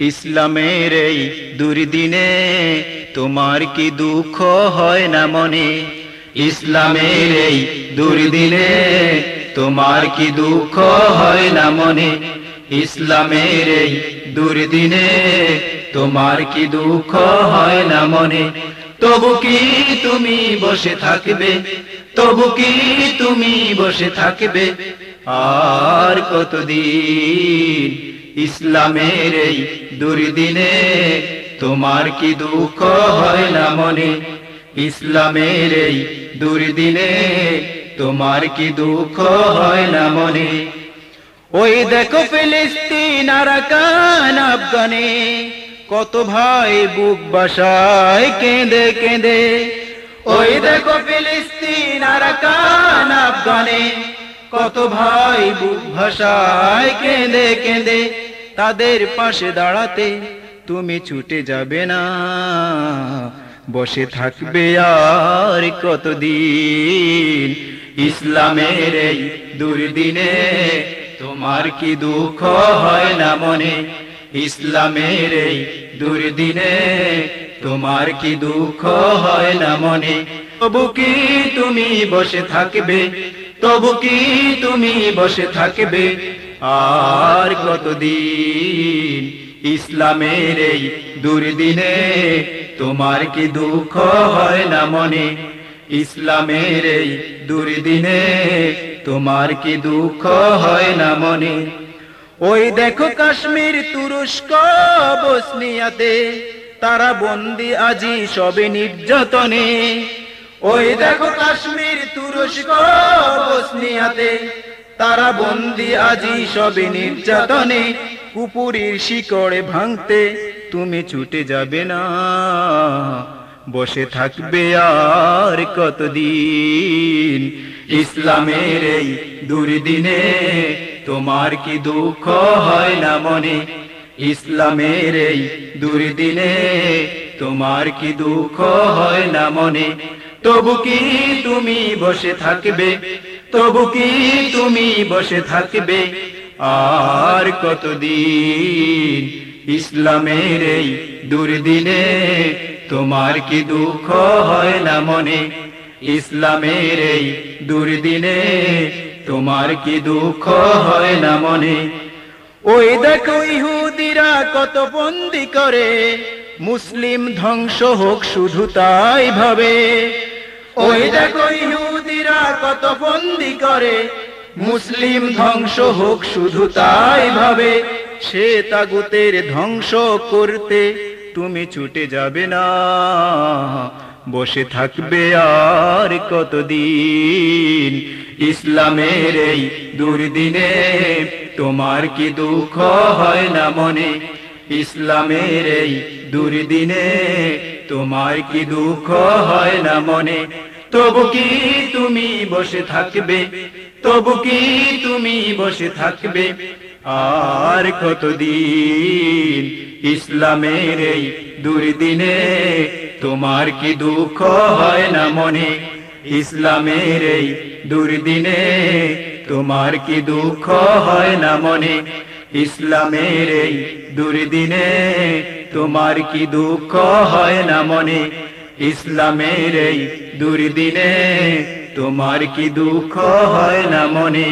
ইসলামের এই দুর্দিনে তোমার কি দুঃখ হয় না মনে? ইসলামের এই দুর্দিনে তোমার কি দুঃখ হয় না মনে? ইসলামের এই দুর্দিনে তোমার কি দুঃখ হয় না মনে? তবু কি তুমি বসে থাকবে? তবু কি তুমি বসে থাকবে? আর কতদিন ইসলামের এই দুর্দিনে তোমার কি দুঃখ হয় না মনে? ইসলামের এই দুর্দিনে তোমার কি দুঃখ হয় না মনে? ওই দেখো ফিলিস্তিন আরাকান আফগানে, কত ভাই বুক বাসায় কেঁদে কেঁদে। ওই দেখো ফিলিস্তিন আরাকান আফগানে কত ভাই বুক ভাষায় কেঁদে কেঁদে তাদের পাশে দাঁড়াতে তুমি ছুটে যাবে না। বসে থাকবে আর কতদিন? ইসলামের এই দুর্দিনে তোমার কি দুঃখ হয় না মনে? ইসলামের এই দুর্দিনে তোমার কি দুঃখ হয় না মনে? তবু কি তুমি বসে থাকবে তবু কি তুমি বসে থাকবে? আর কতদিন? ইসলামের এই দুর্দিনে তোমার কি দুঃখ হয় না মনে? ইসলামের এই দুর্দিনে তোমার কি দুঃখ হয় না মনে? ওই দেখো কাশ্মীর তুরস্ক, বসনিয়াতে, তারা বন্দি আজি সবে নির্যাতনে। ওই দেখো কাশ্মীর তুরস্ক, বসনিয়াতে। তারা বন্দি আজি সবে নির্যাতনে, কুপুরীর শিকড়ে ভাঙতে। তুমি ছুটে যাবে না, বসে থাকবে আর কতদিন? ইসলামের এই দুর্দিনে তোমার কি দুঃখ হয় না মনে? ইসলামের এই দুর্দিনে তোমার কি দুঃখ হয় না মনে? তবু কি তুমি বসে থাকবে? তবু কি তুমি বসে থাকবে? আর কতদিন ইসলামের এই দুর্দিনে তোমার কি দুঃখ হয় না মনে? ইসলামের এই দুর্দিনে তোমার কি দুঃখ হয় না মনে? ওই দেখো ইহুদিরা কত বন্দি করে, মুসলিম ধ্বংস হোক শুধু তাই ভাবে। ওই দেখো ইহুদিরা কত বন্দি করে। মুসলিম ধ্বংস হোক শুধু তাই ভাবে, সে তাগুতের ধ্বংস করতে তুমি ছুটে যাবে না। বসে থাকবে আর কতদিন? ইসলামের এই দুর্দিনে তোমার কি দুঃখ হয় না মনে? ইসলামের এই দুর্দিনে তোমার কি দুঃখ হয় না মনে? তবু কি তুমি বসে থাকবে? তবু কি তুমি বসে থাকবে? আর কতদিন ইসলামের এই দুর্দিনে তোমার কি দুঃখ হয় না মনে? ইসলামের এই দুর্দিনে তোমার কি দুঃখ হয় না মনে? ইসলামের এই দুর্দিনে তোমার কি দুঃখ হয় না মনে? ইসলামের এই দুর্দিনে তোমার কি দুঃখ হয় না মনে?